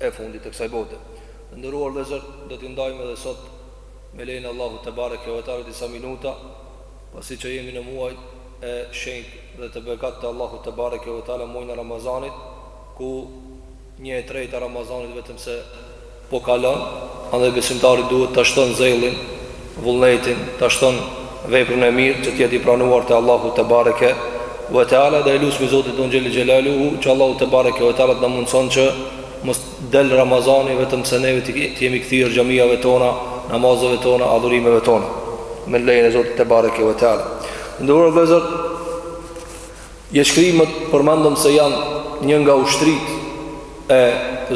e fundit të kësaj bote. Të nderuar vëllezër, do t'i ndajmë edhe sot me lejen e Allahut te bareke ve teala disa minuta, pasi që jemi në muajin e shenjtë dhe të begatë të Allahut te bareke ve teala, muajin e Ramazanit, ku një e tretë e Ramazanit vetëm se po kalon, andaj besimtari duhet ta shton zellin, vullnetin, ta shton veprën e mirë që të jetë i pranuar te Allahu te bareke ve teala dhe e lusim Zotin tonë xhelle xhelaluhu që Allahu te bareke ve teala të na mundson që mos del Ramazani vetëm se neve t'u jemi kthyer xhamive tona, namazeve tona, adhurimeve tona. Me lejen e Zotit te bareke ve teala. Nderuar vëllezër Jetëshkrimet përmendëm se janë një nga ushtritë e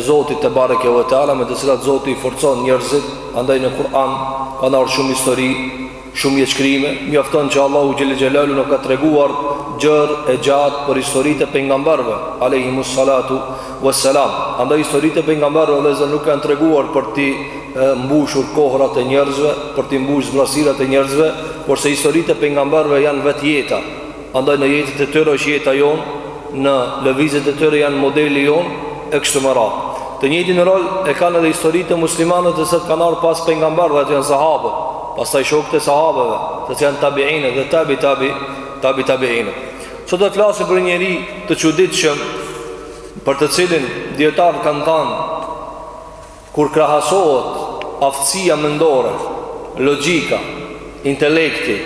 Zotit te bareke ve teala me të cilat Zoti i forcon njerëzit, andaj në Kur'an ka ardhur shumë histori, shumë jetëshkrime, mjafton që Allahu xhelle xhelaluhu na ka treguar gjërë e gjatë për historitë e pejgamberëve, alejhimus salatu ves selam. Andaj historitë e pejgamberëve vëllezër nuk janë treguar për t'i mbushur kohërat e njerëzve, për t'i mbushur zbrazëtirat e njerëzve, por se historitë e pejgamberëve janë vetë jeta. Andaj në jetët e tyre është jeta jonë, në lëvizjet e tyre janë modeli jonë e kështu me radhë. Të njëjtin rol e kanë edhe historitë e muslimanëve të cilët kanë ardhur pas pejgamberëve, ato janë sahabët, pastaj shokët e sahabëve, të cilët janë tabiinët dhe tabi tabi tabi tabiinët. Sot do të flasim për një njeri të çuditshëm për të cilin dijetarët kanë thanë Kur krahasohet aftësia mendore, logjika, intelekti,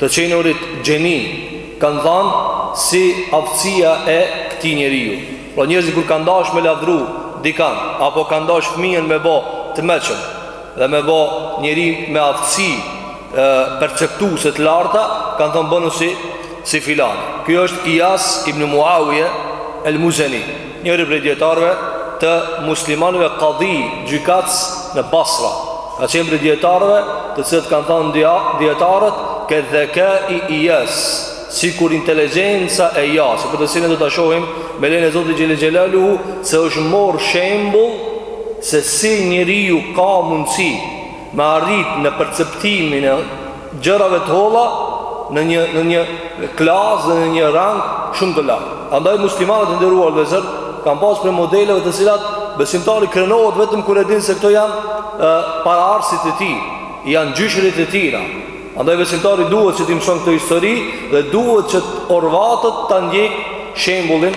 të qenurit gjeni, kanë thanë, si aftësia e këtij njeriu. Pra njerëzit kur kanë dashtë me lavdru dikand, apo kanë dashtë fëmijën me bo të mençëm, dhe me bo njeri me aftësi perceptuese të larta, kanë thanë bonu si si filani. Ky është Ijas ibn Muavije el-Muzeni. Njëri prej dijetarëve të muslimanëve kadhi gjykatës në Basra, ka qenë prej dijetarëve të cilët kanë thanë dijetarët ke dhekai Ijas, sikur inteligjenca e Ijasit, për të cilën do ta shohim me lejen e Zotit xhelle xhelaluhu, se është marrë shembul se si njeriu ka mundësi me arrit në perceptimin e gjërave të holla në një në një klasë dhe në një rang shumë të lartë. Andaj muslimanët e nderuar vëllezër kanë pas prej modeleve të cilat besimtari krenohet vetëm kur e din se këto janë paraardhësit e tij, janë gjyshërit e tij. Andaj besimtari duhet që t'i mëson këto histori dhe duhet që të orvatet ta ndjek shembullin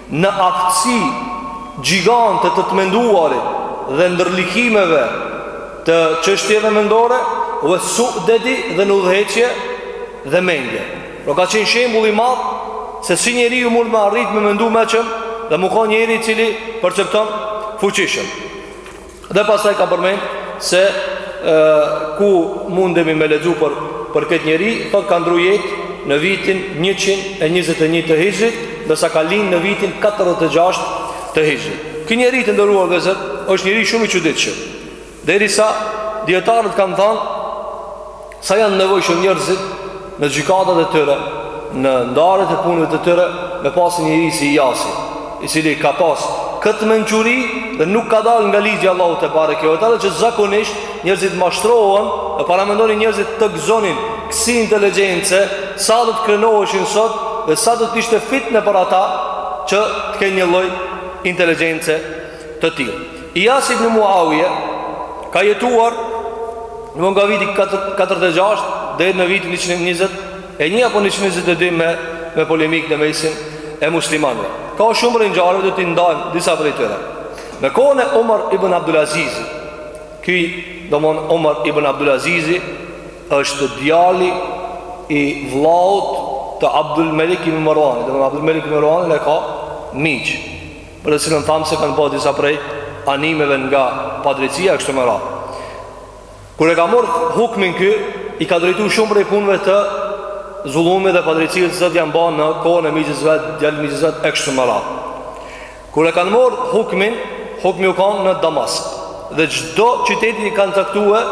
Në aftësi gjigante të të menduarit dhe ndërlikimeve të çështjeve mendore, wa su'dadi dhe në udhëheqje dhe mendje. Pra ka qenë shembull i madh se si njeriu mund me arrit me mendu mençëm dhe mu kon njeri i cili percepton fuqishëm. Dhe pastaj ka përmend se e, ku mundemi me lexu për, për këtë njeri, thot ka ndru jetë në vitin 121 të hixhrit, ndërsa ka lind në vitin 46 të hixhrit. Kë njeri të nderuar vëllezër, është njeri shumë i çuditshëm. Derisa dijetarët kanë thanë, Sa janë t'nevojshëm njerëzit në gjykatat e tyre, në ndarjet e punëve të tyre, me pas një njeri si Ijasi, i cili ka pas këtë mençuri dhe nuk ka dalë nga ligji i Allahut tebareke ve teala që zakonisht njerëzit mashtrohen, e paramendoni njerëzit të gëzonin kësi inteligjence, sa do të krenoheshin sot dhe sa do të ishte fitne për ata që të kenë një lloj inteligjence të tillë. Iyas ibn Muawiya ka jetuar në nga viti 46 deri në vitin 121 apo 122 me me polemik në mesin e muslimanëve. Ka shumë prej ngjarjeve do t'i ndajmë disa prej tyre. Në kohën e Omar ibn Abdulazizit, ky domon Omar ibn Abdulazizi është djali i vllaut të Abdul Malik ibn Marwanit, domon Abdul Malik ibn Marwanin e ka mixhë. për të cilin thamë se kanë ba disa prej animeve nga padrejtësia e kështu me radhë. Kur e ka marrë hukmin ky, i ka drejtu shumë prej punëve të zullumit dhe padrejtësisë që janë ba në kohën e mixhës vet, djalit mixhës vet e kështu me radhë. Kur e kanë marrë hukmin, hukmi u kan në Damask dhe çdo qyteti i kanë caktuar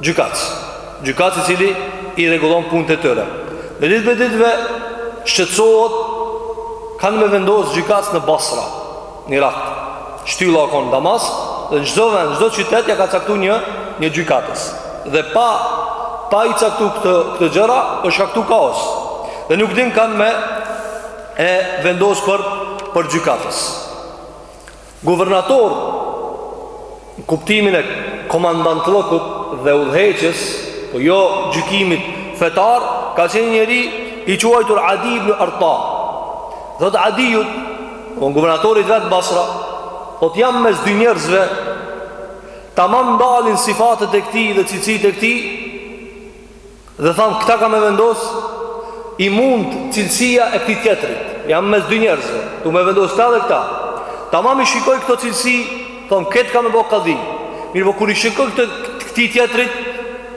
Gjykatës. Gjykatës i cili i rregullon punët e tyre. Një ditë prej ditëve shqetësohet kanë me vendos gjykatës në Basra, në Irak. Shtylla u kon në Damask dhe në çdo vend, çdo qytet ja ka caktuar një një gjykatës. Dhe pa pa i caktu këto këto gjëra është shkaktuar kaos. Dhe nuk din kanë me e vendos për për gjykatës. Guvernator në kuptimin e komandantllëkut dhe udhëheqës, po jo gjykimit fetar, ka qenë njeri i quajtur Adi ibn Arta. Thot Adijut, domon guvernatorit vet Basra, thot jam mes dy njerëzve, tamam ndalin sifatet e këtij dhe cilësitë e këtij, Dhe tham, këta kam me vendos I mund cilësia e këti tjetërit Jam mes dy njerëzve Tu me vendos këta dhe këta Tamam i shikoj këto cilësi Thamë, këtë ka me bo këdi Mirëpo kur i shikoj këtë, këti tjetërit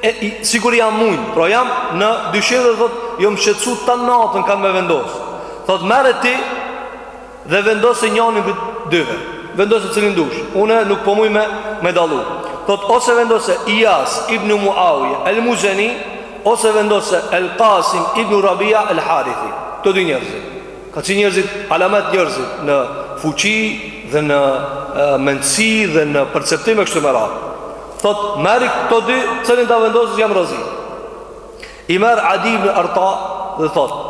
e, i, Sikur jam mund Pra jam në dyshim dhe thot Jam shqetsu tan natën kan me vendos Thot, merre ti Dhe vendose njanin prej dyve. Vendose cilin dush. Unë nuk po muj me, me dallu. Thot, ose vendose Ijas ibn Muawije el Muzeni, ose vendose El Qasim ibn Rabia el Harithi. Kto dy njerëzit. Ka qenë njerëzit, alamet njerëzit në fuqi dhe në e, mendësi dhe në perceptime kështu me radhë. Thot, merri këto dy, cilin ta vendosësh jam razi. I merr Adi ibn Arta dhe thotë,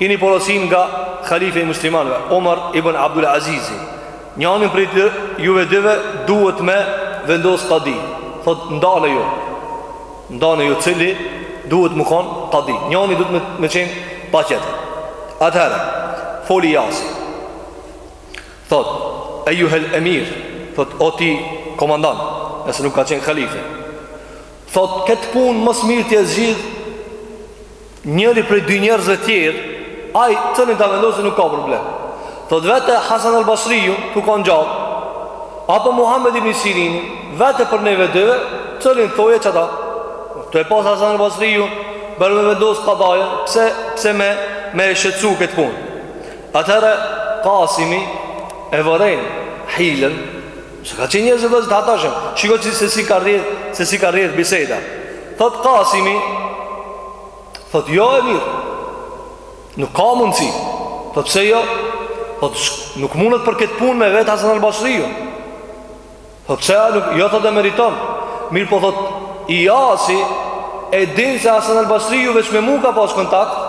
Kini porosi nga Khalife i muslimanëve, Omar ibn Abdul Azizi, Njanin prej juve të dyve duhet me vendos kadi, thotë, ndanje ju, ndanje ju cili duhet me kon kadi, njani duhet me, me qenë pa tjetër. Atëherë, fol Ijasi, thotë, Ejuhel Emir, thotë, o ti komandant, se nuk ka qenë Khalife, Thotë këtë punë më së miri t'jua zgjidh njëri prej dy njerëzve tjerë, ai cilin ta vendosë nuk ka problem. Thotë vete Hasan al Basrijun, tu kan gjallë, apo Muhammed ibn Sirini, vete për neve dyve, cilin thojë çata. Tu e pasë Hasan al Basrijun, bërë me vendosë pa dajen, pse, pse me, me e shqetsu këtë punë. Atëherë, kasimi e vëren hilën, Se kan qenë njerëz të vëzë të hatashëm Shiko që se si ka rrjedh Se si ka rrjedh biseda Thot kasimi Thot jo emir Nuk ka mundësi Thot pse jo Thot nuk mundët për këtë punë me vet Hasan al-Basriju Thot pse a nuk Jo thot e meriton Mirëpo thot Ijasi E din se Hasan al-Basriju veç me mu ka pas kontakt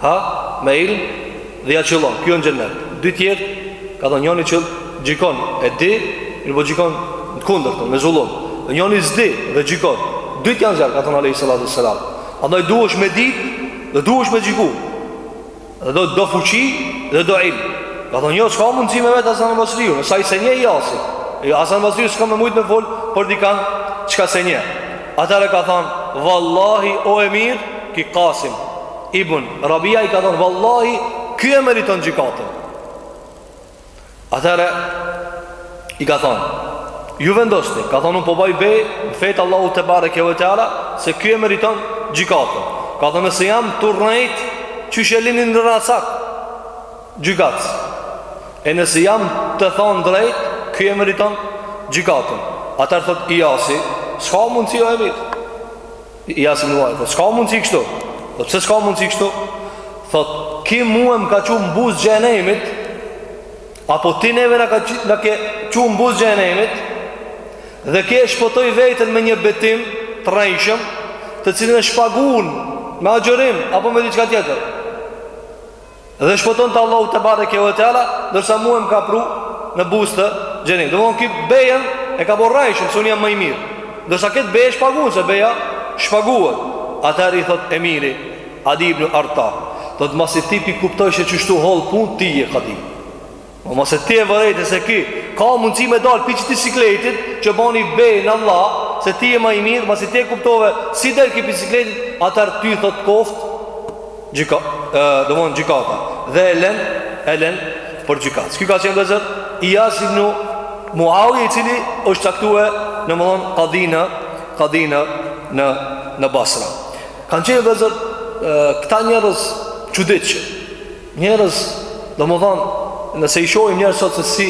Ha, me ilm dhe ja qëllon, ky o në xhennet. Dy tjerë, ka thonë njëni që gjikon e di, ni po gjikon në kundërt, me zullum. Dhe njëni s'di dhe gjikon. Dytë janë n'zjarr, ka thonë Alehi Salatu Selam. Andaj duhesh me dit dhe duhesh me gjiku. Dhe do, do fuqi dhe do ilm. Ka thonë jo, s'ka mundësi me vetë Hasan Basriu, se ai s'e njeh Ijasin. Hasan Basriu s'ka me mujtë me folë, për dikënd çka s'e njeh. Atare ka thonë, vallahi o emir, ky Kasim, Ibn Rabia i ka thënë vallahi ky e meriton gjykatën. Atëherë i ka thënë Ju vendosni, ka thënë unë po baj be në fytyrë t'Allahut tebareke ve teala Se ky e meriton gjykatën Ka thënë nëse jam tu rrejt Qysh e lini një rrenacak Gjykatës E nëse jam tu thonë drejt Ky e meriton gjykatën Atër thot Ijasi S'ka mundësi o emir Ijas ibn Muavi, po s'ka mundësi kështu Po pse s'ka mundësi kështu Thot, ki mue më ka çu në buzë xhenemit Apo ti neve na ka çu na ke çu në buzë xhenemit Dhe ki e shpëtoi veten me një betim të rrejshëm Të cilin e shpagun me agjërim Apo me diçka tjetër Dhe shpëtoftë Allahu tebareke ve teala, ndërsa mua më ka pru në buzë të xhenemit. Domethënë ki bejen e ka bo rrejshëm, se unë jam më i mirë. Ndërsa këtë beje e shpaguan se beja shpaguhet. Atëherë i thot Emiri Adi ibn Arta, thotë masi ti pi kupton kështu hollë punët ti je kadi. Po masi ti e vërejte se ki Ka mundësi me dalë prej qëtij sikletit Që boni be në Allah Se ti je ma i mirë Masi ti e kuptove Si del ki pi sikletit Atëherë ty thot koft Gjyka Domethon gjykata Dhe e len E len Për gjykatës Ki ka qenë dhe zër Ijas ibn Muawi i cili është caktue Domethon Kadi në Kadi në Në Në Basra Kanë qenë dhe zër Këta njerës Çuditshëm Njerëz, domethënë, nëse i shohim njerëz sot se si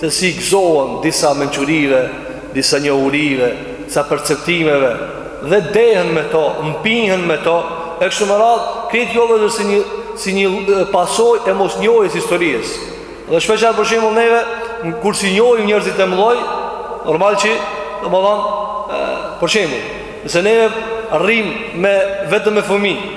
se si gëzohen disa mençurive, disa njohurive, disa perceptimeve dhe dehen me to, mpihen me to, e kështu me radhë, këtë kjo vjen si një, si një pasojë e mosnjohjes historisë. Dhe shpeshherë për shembull neve, kur s'i njohim njerëzit e mdhoj, normal që, domethanë, për shembull, nëse neve rrim me vetëm me fëmijë,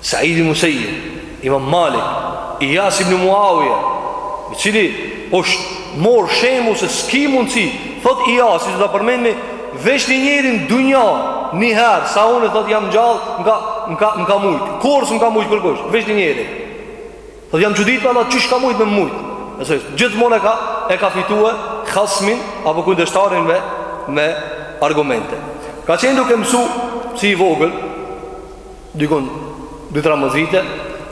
Said ibn Musayyib, Imam Malik, Iyas ibn Muawija, i cili po merr shembull se s'ki mundsi, thot Iyas, do ta përmendmi veç një njeri në dunja, një herë sa unë thot jam gjallë, m'ka mujt. Kurrë s'm ka mujt kërkush, veç një njeri. Thot jam çudit për Allah qysh ka mujt me m'mujt. Nëse gjithmonë ka e ka fituar khasmin apo kundërshtarin me me argumente. Ka qenë duke mësu si i vogël dikun dy tre mos vite,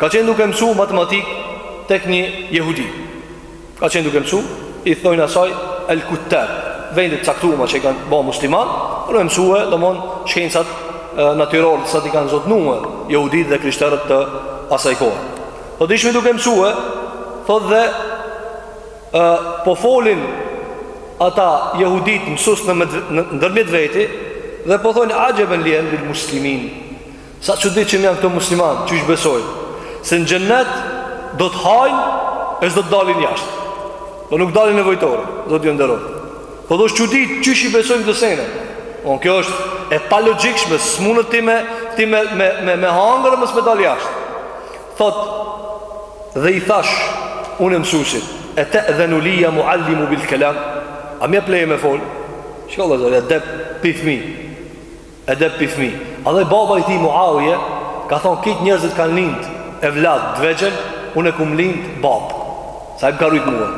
ka qenë duke mësu matematikë tek një jehudi. Ka qenë duke mësu, i thojnë asaj El Kutter, vendit caktuar që e kanë ba muslimanët, për me mësue, domethon, shkencat natyrore, se t'i kanë zotnue, jehudit dhe krishterët e asaj kohe. Thot, ishmi duke mësue, thot dhe, Ë po folin ata jehudit mësues ndërmjet veti dhe po thonë ajaban li emril muslimin. Sa çudit që janë këto muslimanë, qysh besojnë se në xhennet do të hajnë e s'do të dalin jashtë. Po nuk dalin nevojtore, Zoti ju nderoftë. Po thot çudi qysh i besojnë kto sene. Po kjo është e palogjikshme, s'munet ti me ti me me me, me hangër mos me dal jashtë. Thotë, Dhe i thashë, Unë mësusit, E te'dhenu li ja mu'allimu bil kelam? A m'jep leje me folë? Shiko vëllezër, edep pi fmije. Edep pi fmije. A dhe baba i tij Muavije ka thonë krejt njerëzit kanë lindë evlad të vegjël, unë e kum lindë babë. Sa e m'ka rujtë mue.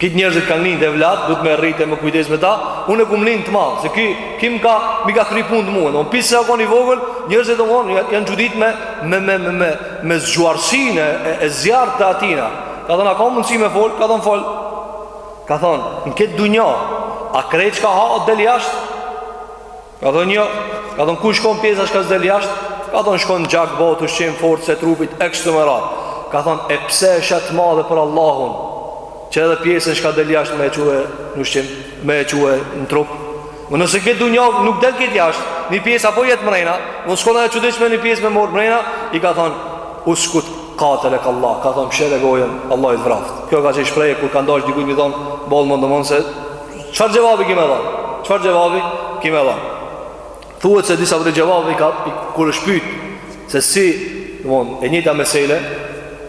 Krejt njerëzit kanë lind evlat, duhet me rritë e me u kujdes me ta, unë e kum lind të madh, se ki, ki më ka, mi ka kry punët mue, dmon pi se o konë i vogël, njerëzit dmon janë çudit me, me, me, me, me, me zgjuarsine e, e zjarrtë atina. Ka thonë, a ka mundësi me folë? Ka thonë, fol. Ka thonë, në këtë dunja, a krejt çka ha, del jashtë? Ka thonë jo, ka thonë ku shkon pjesa çka s'del jashtë, ka thonë shkon gjak, bot, ushqim, forcë e trupit, e kështu me radhë. Ka thonë, e pse e sheh t'madhe për Allahun, që edhe pjesën çka del jashtë me e çue në ushqim, me e çue në trup. Dmon nëse n'këtë dunja, nuk del krejt jashtë, një pjesë po jet mrena, mos koka e çuditshme një pjesë me marrë mrena, i ka thonë, uskut katelekallah, ka thonë, mshele gojën, Allahi të vraftë. Kjo ka qenë shprehje, kur kanë dashtë dikujt mi thonë, boll mo, domonë se Çfarë xhevabi ki me dhanë? Çfarë xhevabi ki me dhanë? Thuhet se disa prej xhevabit kur është pyt se si dmon, e njëta mesele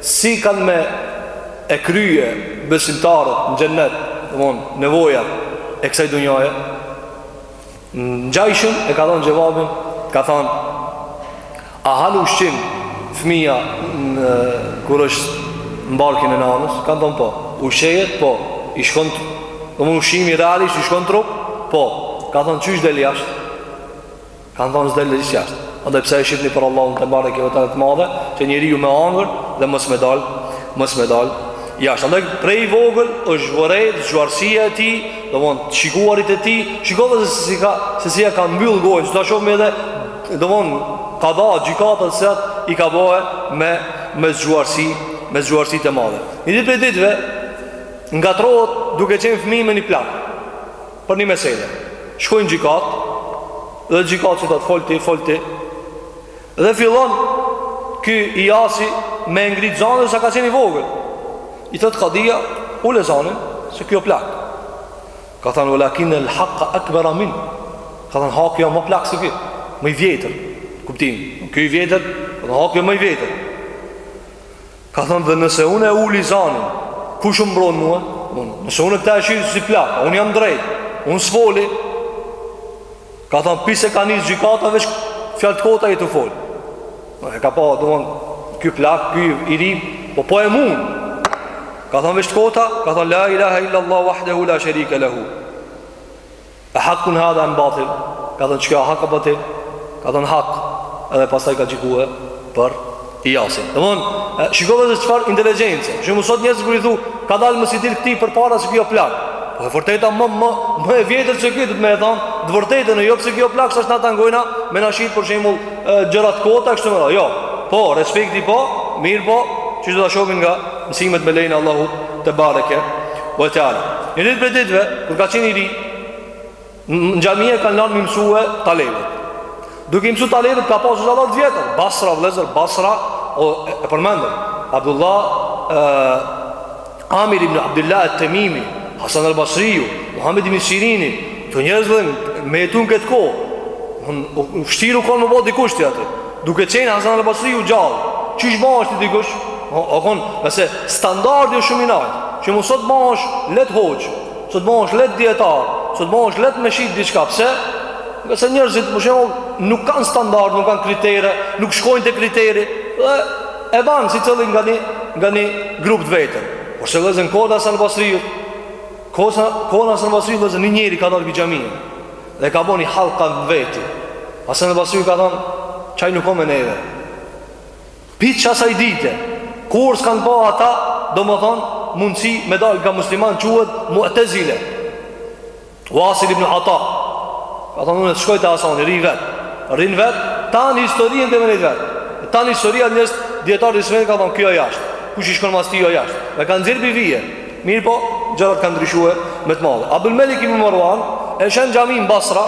si kanë me e krye besimtarët në xhennet dmon, nevojat e kësaj dunjaje Ngjajshëm e ka dhonë xhevabin, ka thënë, a han ushqim fëmija kur është në barkin e nanës, ka thënë po, ushqejet po, i shkon të, dmon ushqimi realisht i shkon n'trup, po, ka thënë qysh del jashtë, ka thënë s'del hiç jashtë, andaj pse e shihni për Allahun tebareke ue teala të madhe, që njeriu me hangër dhe mos me dalë, mos me dalë jashtë. Andaj prej t'vogël është vërejt zgjuarsia e tij Domon, të shikuarit e tij Shikove se si, ka, se si e ka mbyll gojën ta shohim edhe Domon, kadi n'gjykata se atë I ka bo e me, me zgjuarësi Me zgjuarësi të madhe Një ditë prej ditëve Ngatrrohet duke qenë fëmi me një plak Për një mesele Shkojnë n'gjykatë Dhe n'gjykatë që aty folti, folti Dhe fillon ky Ijasi me e ngrit zanin dhe sa ka qenë i vogël. I thot Kadia, ule zanin se ky o plak. Ka thënë walakin el haqqa akbar min. Ka thënë haki o më plak se ky, më i vjetër. Kuptim, ky i vjetër, po haki o më i vjetër. Ka thënë dhe nëse unë e uli zanin, kush më mbron mua? Unë, nëse unë këta e shoh si plak, unë jam n'drejt. Unë s'foli, Ka thonë pi se ka nis gjykata veç fjalë të kota je tu fol. E ka pa domon ky plak ky i ri, po po e mund. Ka thonë veç të kota, ka thonë la ilaha illa allah wahdahu la sharika lahu. E hakun hadha am batil. Ka thonë çka hak a batil? Ka thonë hak. Edhe pastaj ka gjykue. për Ijasin. Domthon, shikove se çfarë inteligjence. Ju më sot njerëz kur i thu, ka dalë mos i dil këtij përpara se ky o plak. Po e vërteta më më më e vjetër se ky, do të me e thon, të vërtetën e jo pse ky o plak tash na ta ngojna, me na shit për shembull gjëra të kota kështu më. Jo. Po, respekti po, mirëpo, që do ta shohim nga mësimet me lejen e Allahut tebareke ve teala. Një ditë prej ditëve kur ka qenë i ri Në xhami e kanë lanë me i mësue talebet. Duke i mësu talebet ka pasur dalla të vjetër, Basra vëllazër, Basra o e përmendur. Abdullah uh, Amir ibn Abdullah at-Tamimi, Hasan al-Basri, Muhammed ibn Sirini, këto njerëz edhe me jetu n' këtë kohë. O vështirë u konë me u bo dikush ti aty Duke qenë Hasan al-Basriu gjallë Qysh bahesh ti dikush? O, o konë, nëse standardi o shumë i nalt Që më sot bahesh leht hoxhë Sot bahesh leht dijetar Sot bahesh leht me shit diçka Pse? Ngase njerëzit për shembull Nuk kanë standard, nuk kanë kritere Nuk shkojnë te kriteri Dhe e ban secilli nga një Nga një grup të vetin Por se vllazën n'kohë t'Hasan Basriut, koha, n'kohë t'Hasan Basriut vllazën një njeri ka dalë prej xhamie Dhe ka bo një hallkë në vete Hasan Basriu ka thonë Qaj nuk o me neve Prej qasaj dite kurrë s'kanë ba ata domethonë mundësi me dalë nga muslimanët Quhen mutezile Wasil ibn Ata Ka thonë unë s'shkoj te Hasani Rri vet Rrin vet Tanë historinë të me nejt vet Tanë historia nji dijetar i islamit ka thonë Ky o jashtë Kush i shkon mas tij o jashtë E kanë nxjerrë prej vije Mirëpo Gjërat kanë ndryshue Me të madhe Abdul Melik ibn Marwan E sheh n'xhami në Basra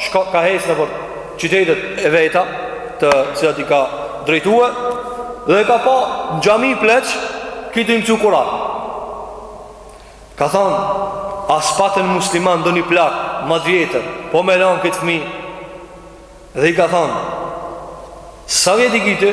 Se ka hec nëpër qytetet e veta të cilat i ka drejtue dhe e ka pa në xhami pleq ky tu i mësu Kuran ka than a s'patën muslimanët ndonjë plak ma t'vjetër po me lanë këtë fmi dhe i ka than sa vjet i ki ti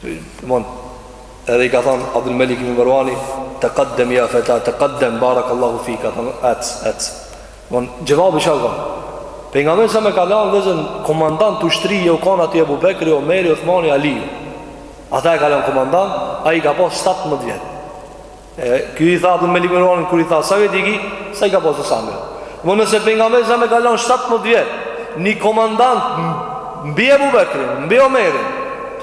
Domthon edhe i ka thon Abdul Malik ibn Marwani taqaddam ya fata taqaddam barakallahu fik ka thon ec ec. Domthon xhevabi çka u kon? Pejgamberi alejhi selam ka lanë vllazën komandant ushtri ku o kanë aty Abu Bekri, Omeri, Uthmani, Ali. Atë e ka lanë komandant, ai ka pas 17 vjet. E ky i tha Abdul Melik ibn Merwanit kur i tha sa vjet i ki, sa i ka pas Usame. Mo nëse pejgamberi alejhi selam ka lënë 17 vjet, një komandant mbi Abu Bekrin, mbi Omerin.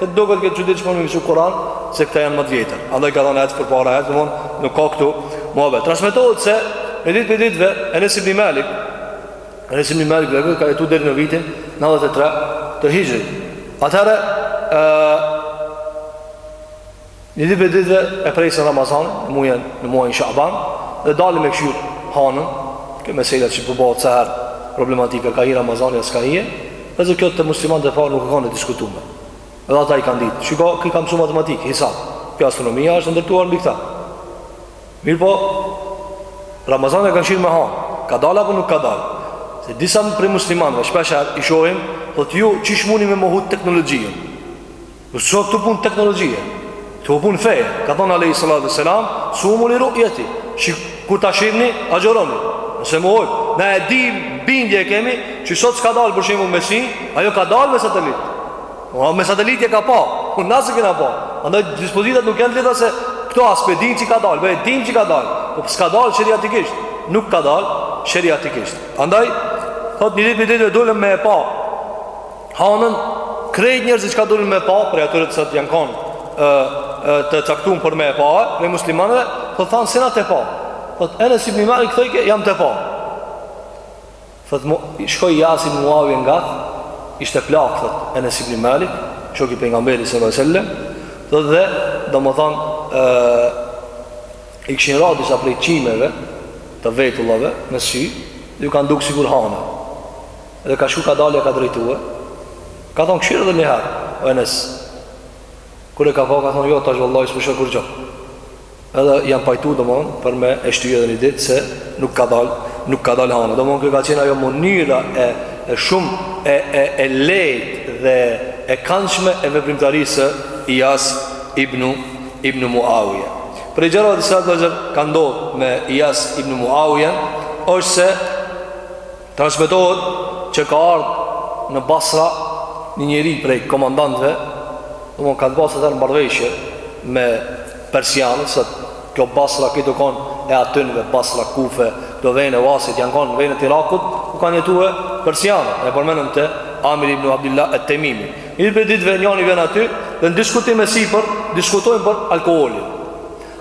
Të duket këtë çudi çfarë më vjen Kur'an, se këta janë më të vjetër. Andaj ka thënë ec përpara ec, domthon në ka këtu. Muhabe transmetohet se një ditë prej ditëve Enes ibn Malik Enes ibn Malik dhe ka jetuar deri në vitin 93 të Hixhrit. Atëherë Një ditë prej ditëve e presim Ramazan në muajin në muajin Shaban dhe dalim me këshir hanën, kjo mesele që po bëhet sa herë problematika ka i Ramazani as ka i. Dhe kjo te muslimanët e parë nuk e kanë diskutuar. Edhe ata i kanë ditë. Shiko, kanë mësuar matematikë, hisab. Kjo astronomia është ndërtuar mbi këtë. Mirëpo, Ramazani ka qenë me hanë. Ka dalë apo nuk ka dalë? Se disa prej muslimanëve shpesh i shohim, thotë ju, qysh muni me mohut teknologjinë. Nuk osht këtu punë teknologjie. Këtu punë feje. Ka thonë Alejhi Salatu Selam, sumu li ru'jetihi. Shik, kur ta shihni, agjëroni. Nëse me thonë, na e dim, bindje e kemi, që sot s'ka dalë për shembull me sy, ajo ka dalë me satelit. O, me satelit e ka pa, po na s'e kena pa. Andaj, dispozitat nuk janë të lehta se këto a s'po e dim që ka dalë, po e dim që ka dalë. Po s'ka dalë sheriatikisht. Nuk ka dalë sheriatikisht. Andaj, thot një ditë një ditë ne dulëm me e pa, Hanën, krejt njerëzit çka dulën me pa, prej atyre të cilët janë kanë ë të caktun për me e pa, prej muslimanëve, po thonë s'jena tu e pa. Po Enes ibn Malik thot që jam tu e pa. Thot mo, shkoi Ijas ibn Muavije ngat Ishte plak, thot, Enes ibn Malik Shok i pejgamberit s.a.v.s. Thot dhe, domethanë I kishin ra disa prej qimeve Të vetullave, në sy Dhe iu kanë dukë sikur hanë Dhe ka shku ka dalë ia ka drejtue Ka thonë këshir edhe njëherë O Enes Kur e ka pa ka thonë jo tash vallahi s'po shoh kurgjo Edhe janë pajtu domethon Për me e shty edhe një ditë se nuk ka dalë Nuk ka dalë hana Domethon kjo ka qenë ajo mënyra e, e shumë e, e, e lejtë dhe e kandshme e veprimtarisë së Ijas ibn, ibn Muawija Prej gjërave të cilat vëllezër ka ndodhë me Ijas ibn Muawija është se Transmetohet që ka ardhur në Basra një njeri prej komandantëve, do të thonë kanë pas atëherë marrëveshje me persianët se kjo Basra ke kon e atynve Basra Kufe, do vene, Vasit janë kon vene të Irakut, ku kanë jetuar persianët. E përmendëm te Amir ibn Abdillah et-Temimi. Një ditë prej ditëve njëri vjen aty dhe në diskutim e sipër diskutojnë për alkoolin.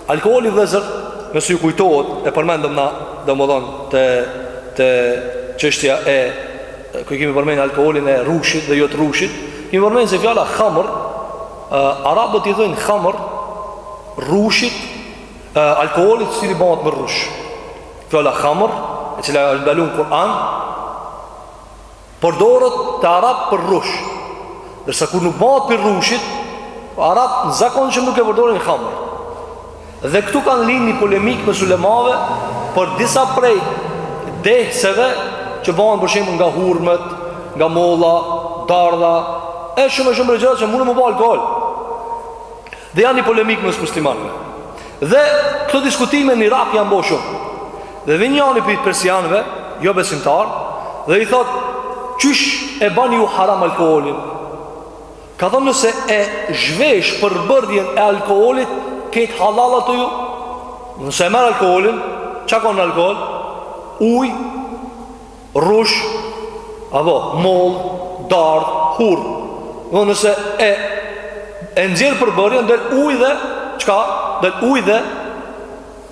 Alkooli vëllezër, nëse ju kujtohet, e përmendëm na, domethonë te te çështja e ku e kemi përmendur alkoolin e rrushit dhe jo të rrushit, kemi përmendur se fjala khamr, arabët i thonë khamr rrushit, e, alkoolit i cili bëhet me rrush. Fjala khamr, e cila është ndaluar në Kur'an, Përdoret te arabët për rrush. Ndërsa kur nuk bëhet prej rrushit, arabët në zakon shumë nuk e përdorin khamrin. Dhe këtu ka lind një polemikë mes ulemave për disa prej dehësve që bëhen për shembull nga hurmët, nga molla, dardha, e shumë e shumë gjëra që munden me u ba alkool. Dhe janë një polemikë mes muslimanëve. Dhe këto diskutime në Irak janë bërë shumë. Dhe vjen njëri prej persianëve, jo besimtar, dhe i thotë, "Qysh e bani ju haram alkoolin?" Ka thonë nëse e zhvesh përbërjen e alkoolit kejt hallall ato ju. Nëse e merr alkoolin, çka ka në alkool? Ujë, Rrush, apo, mollë, dardhë, hurmë. Dhe nëse e, e nxjerr përbërjen, del ujë dhe, çka, del ujë dhe,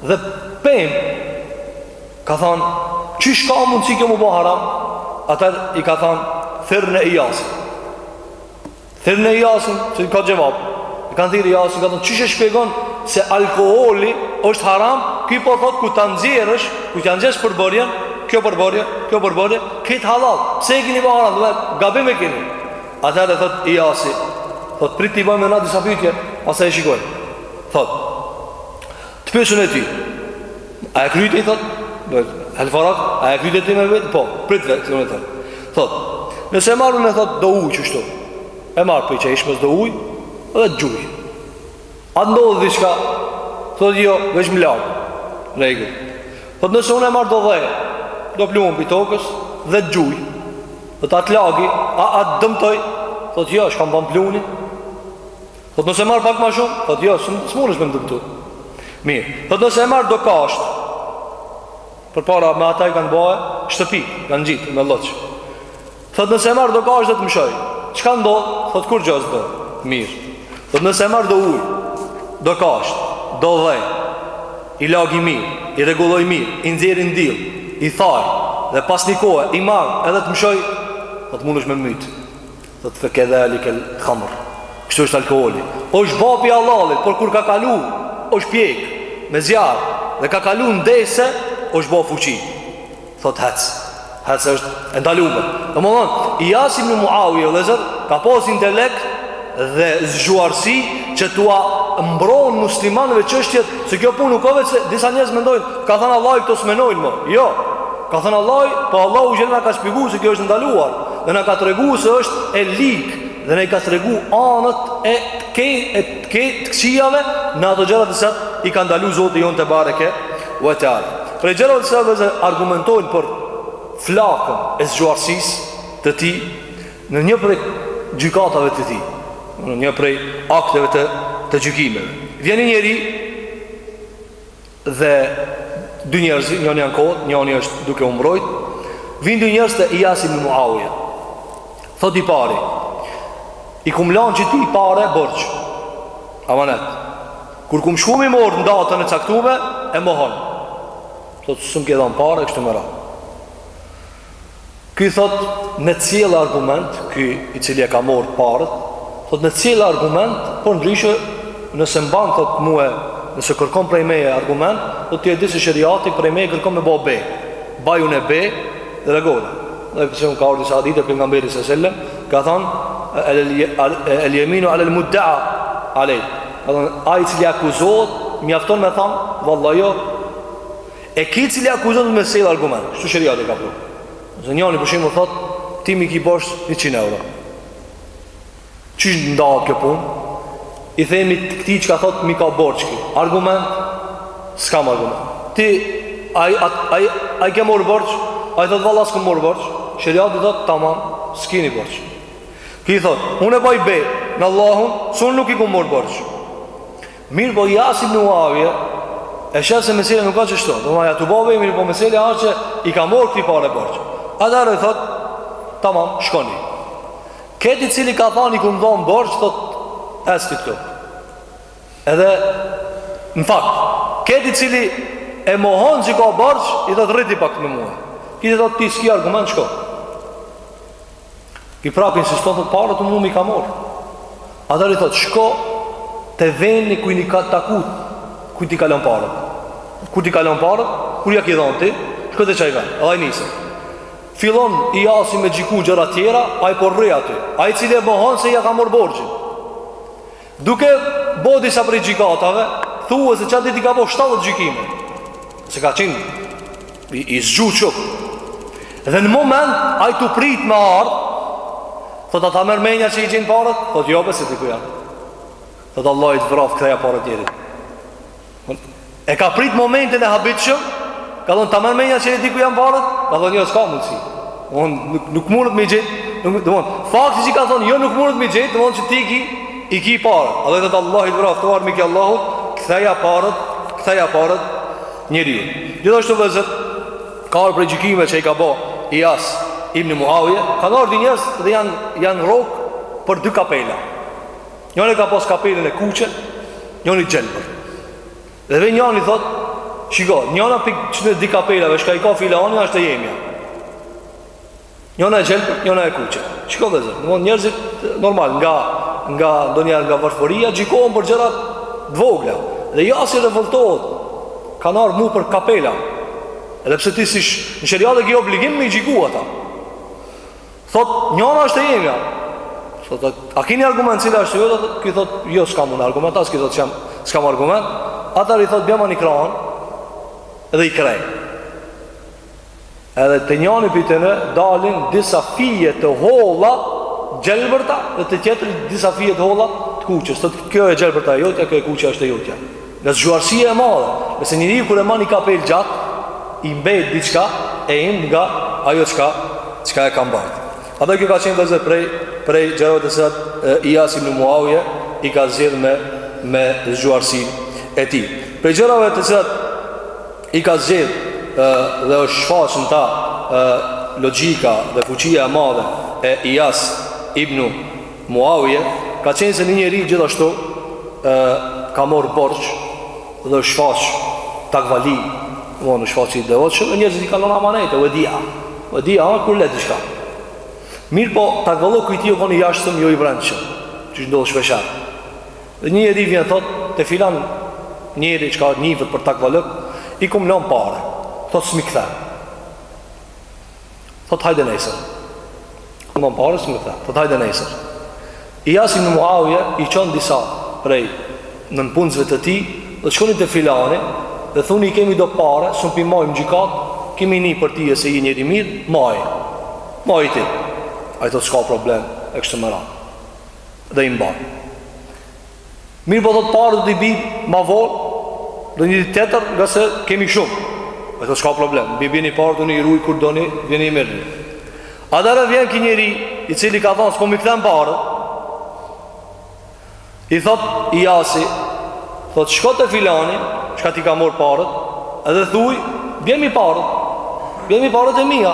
dhe pemë. Ka thanë, qysh ka mundësi kjo m'u ba haram? Atëherë i ka thanë, thirrne Ijasin. Thirrne Ijasin, se ka xhevap E kanë thirrë Ijasin, ka thonë, qysh e shpjegon se alkooli është haram Ky po thotë kur ta nxjerrësh, kur ta nxjerrësh përbërjen Kjo përbërje, kjo përbërje, kejt hallall Pse e kini ba haram, domethënë gabim e kini Atëherë thotë Ijasi Thotë prit t'i bëjmë edhe na disa pytje, pasaj e shikojmë Thotë Të pyes unë ty. A e kryte i thot? Hel feragt, a e kryte ti me vetë? Po, prit vetë, unë thot. Thot. Nëse e marr unë thot do ujë qështu. E marr prej çeshmes do ujë dhe t'gjuj. A ndodh diçka? Thot jo, veç më lag. Rregull. Thot nëse unë e marr do dhe, do pluhun prej tokës dhe t'gjuj. Dhe t', a t'lagi, a a dëmtoj? Thot jo, çka m'ban pluhuni. Thot nëse marr pak ma shumë Thot jo, s'munesh me m'dëmtu Mirë, thot nëse e marr do kashtë Përpara me ata i kanë ba shtëpi, i kanë ngjit me lloç Thot nëse e marr do kashtë dhe të mshoj Çka ndodh, thot kurgjo s'ndodh Mirë, thot nëse e marr do uj Do kashtë, do dhe I lagi mirë, i rregulloj mirë I nxjerr n'dill, i thaj Dhe pas një kohë, i marr edhe të mshoj Thot munesh me m'mytë Thot fe kedhalik el khamr. Kështu është alkooli. Është ba prej hallallit, por kur ka kalu, është pjek me zjarr dhe ka kalu ndese, është bë fuçi. Thot hac. Hac është e ndaluar. Domthon, Ijas ibn Muavija, lezet, ka pas intelekt dhe zgjuarsi që t'ua mbron muslimanëve çështjet, se kjo punë nuk o veç se disa njerëz mendojnë, ka thënë Allahu këto s'menojnë mo. Jo. Ka thënë Allahu, po Allahu xhel-le na ka shpjegu se kjo është e ndaluar Dhe na ka tregu se është e ligë Dhe na i ka tregu anët e kë, e kë, të këqijave Në ato gjëra të cilat i ka ndalu Zoti jonë tebareke ve teala Prej gjërave të cilat argumentojnë për flakën e zgjuarsisë të tij Në një prej gjykatave të tij Në një prej akteve të, të gjykimeve Vjen një njeri Dhe dy njerëz, njëri ankohet, njëri është duke u mbrojt. Vin dy njerëz te Iyas ibn Muawiya. Thot i pari, i kum lan që ti tip pare borç. Amanet. Kur kum shku mi mor në datën e caktume, e mohon. Thot s'um ke dhan pare kështu me radh. Ky thotë me sjell argument, ky i cili e ka morë paret, thotë me sjell argument, por ndryshe nëse mban, thotë mu, nëse kërkon prej meje argument, thotë ti e di se sheriati prej meje kërkon me bo be, baj unë be, dhe regonë. Dhe përse unë ka orë disa hadithe pejgamberi selem, ka thonë, el jeminu alel mudea alej, ka thonë, ai i cili akuzohet, mjafton me thonë, valla jo, E ky i cili akuzon me sel argument Kështu sheriati ka Se njani për shembull thot Ti mi ki borxh 100 euro Qysh ndahet kjo pun I themi këtij çka thot Mi ka borxh ki Argument S'kam argument Ti A i, a, a i, a i ke morë borxh Ai thot valla s'kum morë borxh Sheriati thot tamam S'kini borxh Ky thot Unë e baj be Në Allahun Se unë nuk i kum morë borxh Mirëpo Iyas ibn Muawiya E sheh se meselja nuk a qashtu Dhe ma ja të bove mirëpo meselja është që I ka morë këtij pare borxh Atëherë i thot Tamam, shkoni Këtij cili ka than i kum dhon borxh Thot e s'ki të Edhe Në fakt Këtij cili e mohon që ka borxh I thot rri ti pak me mua Këtij thot ti s'ki argument shko Ai prapë insiston thot paret mu m'i ka morë. Atëherë i thotë, shko te veni ku ini takut, kur t'i ka lon paret. Kur t'i ka lon paret, kur ja ki dhonë ti, shko te qaj ven, edhe ai niset. Fillon Iyasi me gjyku gjëra tjera, ai po rri aty. Ai i cili e mohon se ja ka morë borxhin. Duke bo disa prej gjykatave, thuhet se qatë ditë i ka bo 70 gjykime. Se ka qenë i, i zgjut shumë. Dhe në moment, ai tu prit me ardhë, thot a ta merr menja që i gjen paret, thot jo be s'e di ku janë. Thot Allahu të vraftë ktheja paret njerit. E ka prit momentin e habitshëm, ka thon ta merr menja që e di ku janë paret, ka thon jo s'ka mundsi. Dmth nuk nuk mundet me i gjet. Fakti që ka thon jo nuk mundet me i gjet, dmth që ti ki i ki paret. Atëherë thotë Allahu të vraftë armiki i Allahut, ktheja paret, ktheja paret njeriut. Gjithashtu vëllezër ka prej gjykimeve që i ka bë Ias ibn Muawiya, kanë ardh dy njerëz dhe janë janë rrok për dy kapela. Njëri ka pas kapelën e kuqe, njëri gjelbër. Dhe vjen njëri thot, shiko, njëra prej këto dy kapelave, çka i ka filani është e jemja. Njëra e gjelbër, njëra e kuqe. Shiko vëllezër, domthon njerëzit normal nga nga ndonjëherë nga varfëria gjykohen për gjëra të vogla. Dhe Ijasi revoltohet. Kanë ardh mu për kapela. Edhe pse ti si në sheriat e ke obligim me i gjyku ata. Thot, njëra është e imja. Thot, a kini argument cila është e jota? Ky thot, jo, s'kam un argument, as ky thot, s'ka, s'kam argument. Atëherë thot, bjema një krahën, edhe i kreh. Edhe te njani prej tyne dalin disa fije të holla të gjelbërta dhe te tjetri disa fije të holla të kuqes. Thot, kjo e gjelbërta e jotja, kjo e kuqja është e jotja. Nga zgjuarësia e madhe, nëse njeriu kur e man ni kapelë gjat, i mbet diçka e imt nga ajo çka çka e ka mbajt. Edhe kjo ka qenë vëllezër prej prej gjërave të cilat Ijas ibn Muavije i ka zgjedh me me zgjuarësin e tij. Prej gjërave të cilat i ka zgjedh dhe është shfaqë në ta logjika dhe fuqia e madhe e Ijas ibn Muavije ka qenë se një njeri gjithashtu e, ka marrë borxh dhe është shfaq takvali, domethënë shfaq i devotshëm, e njerëzit i kanë lënë amanete, vedia. Vedia është kur le diçka. Mirëpo, takvallëku i tij u konë i jashtëm, jo i brendshëm, që ndodh shpeshherë. Dhe një njeri vjen thot, te filan njeri çka njifet për takvallëk, i kam lënë pare, thot s'm'i kthen. Thot hajde nesër. Domethënë pare s'm'i kthen. Thot hajde nesër. Ijas ibn Muavije, i çon disa prej nënpunësve të tij, dhe shkoni te filani, dhe thuni i kemi do pare, së në pimojmë gjikat, kemi ni për ty e se je njeri i mirë, maji, maji ti. Ai thot s'ka problem, e kështu me radhë. Dhe i mban. Mirëpo thotë paret do t'i bi ma vonë Ndonjë ditë tjetër ngase kemi shumë Ai thotë s'ka problem Bi bini paret un i ruj kur doni Vini i merrni Atëherë vjen ky njeri I cili ka thonë s'po m'i kthen paret I thotë Ijasi Thotë shko te filani Çka t'i ka marrë paret Edhe thuj Bjemi paret Bjemi paret e mia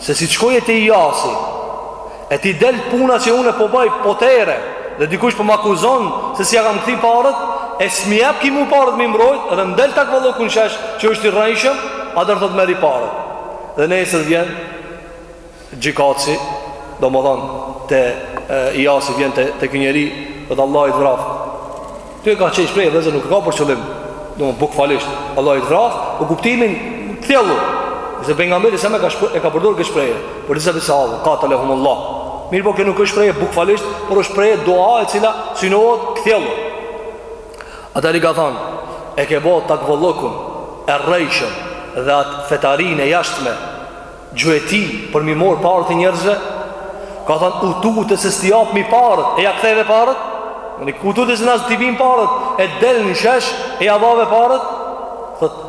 Se si shkoj te Ijasi E t'i del puna që une po bëj potere Dhe dikush po më akuzon Se s'ja kam kthy paret E s'm'i jep ky mu paret me i mbrojt Dhe m'del takvallëku n'shesh Që është i rrejshëm Atëherë thot merri paret Dhe nesër vjen Gjykatësi Domethonë Te Ijasi vjen te, te ky njeri Dhe Allahi të vraftë Kjo ka qenë shprehje, domethënë nuk e ka për qëllim domethënë bukfalisht Allahu të vraftë Po kuptimin të qëllu Zë për nga mirë se me ka shpër, e ka përdor këtë shprehje Për disa prej sahabëve Katelehum Allah Mirëpo kjo nuk është shprehje bukfalisht Por është shprehje dua e cila Synohet kë tjellu Ai ka than E ke bo takvallëkun e rrejshëm Dhe atë fetarinë e jashtme gjuhë e tij për m'i marr paret e njerëzve, ka thënë u tute se s't'i japim paret, e ia ktheve paret, nuk u tute se nëse t'i vinë paret, e del në shesh, e ia dhave paret, thot,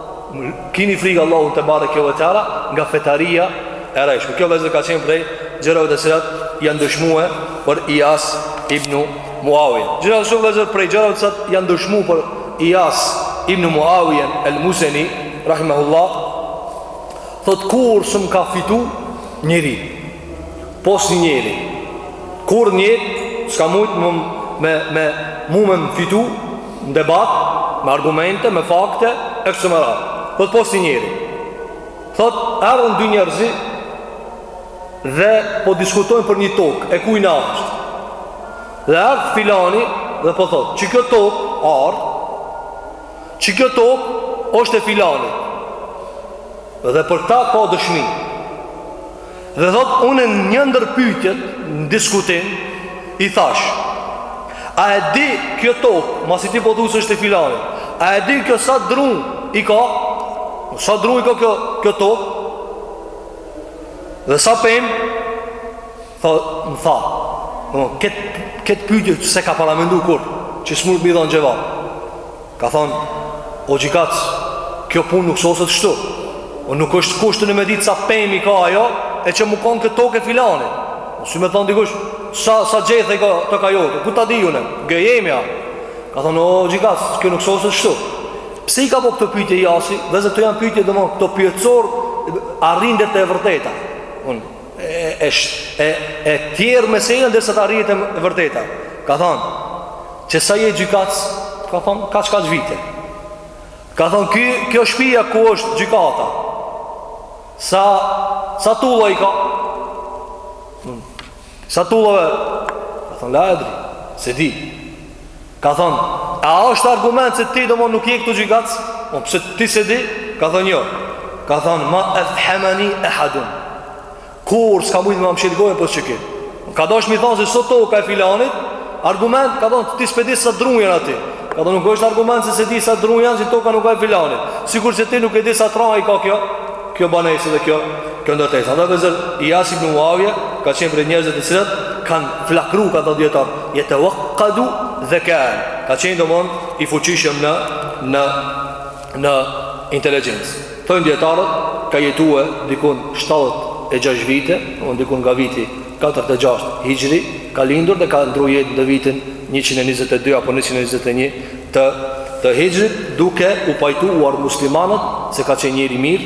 kini frikë Allahun tebareke ue teala, nga fetaria e rrejshme. Kjo vllezër ka qenë prej gjërave të cilat janë dëshmue për Ijas ibnu Muawijen. Gjëra të shumta vllezër prej gjërave të cilat janë dëshmu për Ijas ibnu Muawijen el-Muzeni, rahimahullah, Thot kurr s'më ka fitu njeri pos një njeri kurr njeri s'ka mujt me me me mu me më fitu në debat me argumente me fakte e kështu me radhë thot pos një njeri thot erdhën dy njerëzi dhe po diskutojnë për një tokë e kujna është dhe erdh filani dhe po thot që kjo tokë asht që kjo tokë është e filanit dhe për kta ka dëshmi dhe thot unë një ndër pyetjet në diskutim i thash a e di kjo tokë masi ti po thu se është e filanit a e di kjo sa dru i ka sa dru i ka kjo, kjo tokë dhe sa pemë Tha, më tha, domethënë këtë pyetje që s'e ka paramendu kurr, që s'mun me i dhon xhevap. Ka thon, o gjykac, kjo punë nuk soset kështu. O nuk është kusht unë me dit sa pemë i ka ajo, e që me konë kjo tokë e filanit. O si me thon dikush, sa, sa gjethe ka, toka jote, ku ta di unë, gëjemi a. Ka thon, o gjykac, kjo nuk soset kështu. Pse i ka bo këto pyetje Ijasi, domethënë janë pyetje domethënë, këto pyetësor, arrin deri te e vërteta. Unë, e e e tjerë me sene deri sa t'arrin te e vërteta ka thonë që sa je gjykac ka thonë kaq kaq vite ka thonë kjo, kjo shpia ku është gjykata sa sa tulla i ka sa tullave ka thonë la edri s'e di Ka thonë, a është argument se ti domethënë nuk je këtu gjykac? O, po, pse ti s'e di? Ka thonë, jo. Ka thonë, ma efhameni ehadun. Kurr s'ka mujtë me ma mshel gojën pos qiky? Ka dasht me i thonë se s'osht toka e filanit, argument, ka thonë, ti s'po e di sa dru janë aty. Ka thonë, nuk është argument se s'e di sa dru janë, se toka nuk a e filanit. Sikur se ti nuk e di sa tra i ka kjo, Kjo banesë dhe kjo kjo ndërtesa. Andaj vëllezër, Ijas ibn Muavije, ka qenë prej njerëzve të cilët, kanë flakru, kanë dijetar, jetë e wakadu dhe kanë. Ka qenë domethënë i fuqishëm në, në, në inteligencë. Thojnë dijetarët, ka jetu dikun 76 vite, në dikun nga viti 46 hixhri, ka lindur dhe ka ndru jetë në vitin 122 apo 121 të të Hixhrit duke u pajtuar muslimanët se ka qenë njeri i mirë,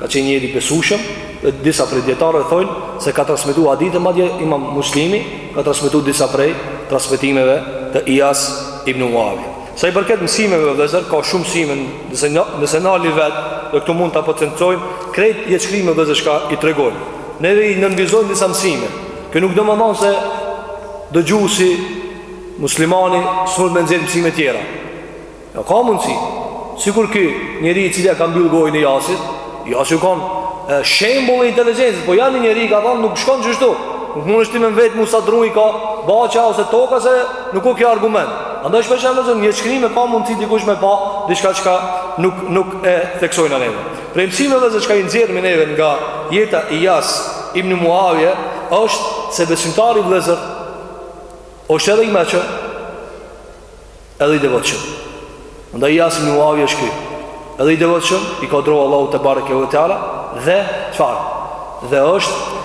ka qenë njeri i besueshëm dhe disa prej dijetarëve thonë se ka transmetuar hadithe madje Imam Muslimi ka transmetuar disa prej transmetimeve të Ijas ibn Muavije. Sa i përket mësimeve vëllezër, ka shumë mësime, nëse në, nëse na li vet, do këtu mund ta potencojmë krejt jetëshkrimi vëllezër çka i tregojnë. Neve i nënvizojmë disa mësime. Kjo nuk domethonë se Dëgjuesi, muslimani, s'mund me nxjerrë mësime tjera. Ja jo, ka mundësi. Sikur ky njeri i cili ia ka mbyllë gojën Ijasit, Ijasi u kanë shembull i inteligencës, po ja një njeri ka thonë nuk shkon qështu. Nuk mundesh ti me më vet mu sa druj ka bahçja ose toka se nuk u kjo argument. Andaj shpesh vëllezër, jetëshkrimi ka mundësi dikush me pa, diçka çka nuk, nuk e theksojmë na neve. Prej mësimeve vëllezër çka i nxjerrim neve nga jeta e Ijas ibn Muavije është se besimtari vëllazër është edhe i mençur edhe i devotshëm. Andaj Ijas ibn Muavije është ky. Edhe i devotshëm, ia ka droshtë Allahut tebareke ve teala dhe çfarë? Dhe është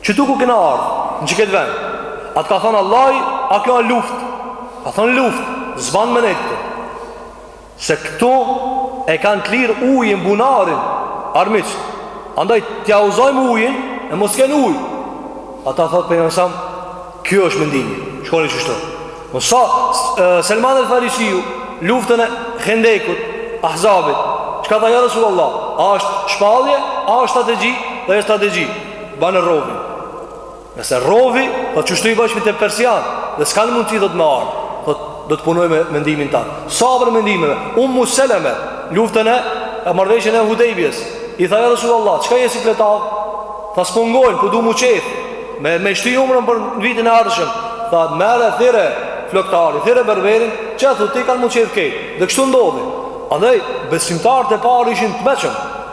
Qëtu ku kena ardhë, në qëkëtë vend A të ka thonë Allahu, a kjo a luft Ka thonë luft, s'ban me nejtë këtu Se këtu e kanë të lirë ujin, bunarin armiqtë Andaj t'jau zojmë ujin e mos kenë uj Atëhere thotë Pejgamberi alejhi selam Kjo është mëndimi, shkoni qështu Ose, Selman el Farisiu Luftën e hendekut, ahzabit Çka tha ja Rasulullah A është shpalje, a është strategji Tha është strategji bane rrovin Nëse rrovin, tha qështu i bëshim te persianët Dhe s'kanë mund thotë me ardh po Do të punojmë me mendimin tan Sa për mendimeve Ummu Seleme Luftën e E marrëveshjen e hudejbjes I tha ja Resul Allah Çka jesi si pleta Tha s'po ngojnë Kur po du m'u qethë Me, me shty umrën për në vitin e ardhshëm Tha merre thirre floktarin thirre berberin Qethu ti kanë m'u qethë krejt Dhe kështu ndodhi Andaj besimtarët e parë ishin të mençëm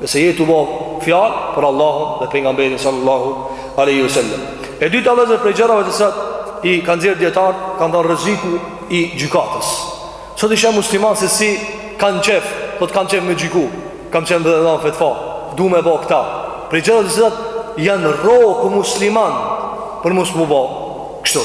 Nëse është tu bë fjalë për Allahun dhe pejgamberin sallallahu alaihi wasallam. E dyta vëllezër prej gjërave që sot i kanë nxjerrë dijetarët, ka qenë rreziku i gjykatës. Sot i sheh muslimanët se si kanë qef, po të kanë qef me gjyku. Kanë qef me dhënë fetva. Du me bë këta. Për gjërat e sot janë rroku muslimanët për mos mu bë kështu.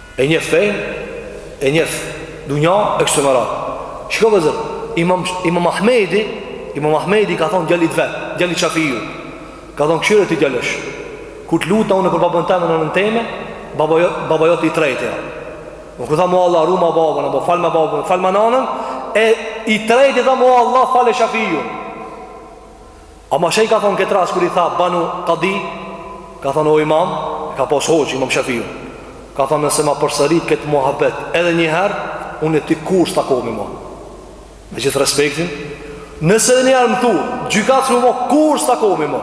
E njeh fen, e njeh dunja e kështu me radhë. Shikoni vllezër, Imam Imam Ahmedi, Imam Ahmedi ka thon djalit vet, djalit Shafiu. Ka thon kshyre ti djalosh. Kur t'lutna unë për babën teme e nanën teme, baba jo, baba jot i treti o. Kur tham o Allah, ruma babën, apo falma babën, falma nanën, e i treti tham o Allah, fale Shafiun. Ama shej ka thonë këtë rast kur i tha banu kadi Ka thonë o imam Ka pas hoxhë imam Shafiun Ka thonë nëse ma përsërit këtë muhabet edhe njëherë Unë e ti kurrë s'takohmi ma Me gjithë respektin Nëse edhe njëherë më thu gjykatës m'u ba kurrë s'takohmi ma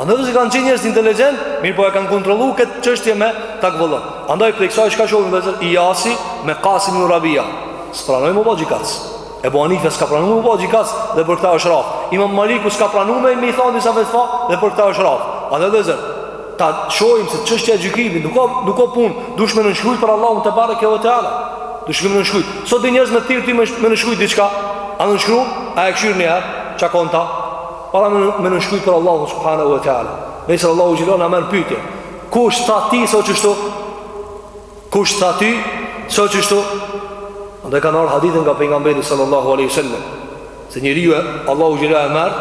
Andaj si kanë qenë njerëz inteligent Mirëpo e kanë kontrollu këtë çështje me takvallëk Andaj prej kësaj çka shohim vllezër Ijasi me Kasim ibn Rabia s'pranojn m'u ba gjykatës Ebu Hanife s'ka pranu me u bo gjykatës dhe për këta është rraf Imam Maliku s'ka pranu me mi thonë disa fetva dhe për këta është rraf Andaj vllezër Ta shojmë se çështja e gjykimit Nuk o, nuk o pun Dush me nënshkrujt për Allahun tebareke ve teala Dush me nënshkrujt Sot dhe njerëz me të thirr ty me nënshkrujt diçka A nënshkru A e kshyr njëherë çka ka n'ta Para me nënshkrujt për Allahun subhanehu ve teala Nëse Allahu xhelle e merr e pyet Kush tha ty se o qishtu Kush tha ty, se o qishtu, andaj ka ardh hadithi nga pejgamberi sallallahu aleyhi sallam, se njeriun, Allahu xhelle e merr,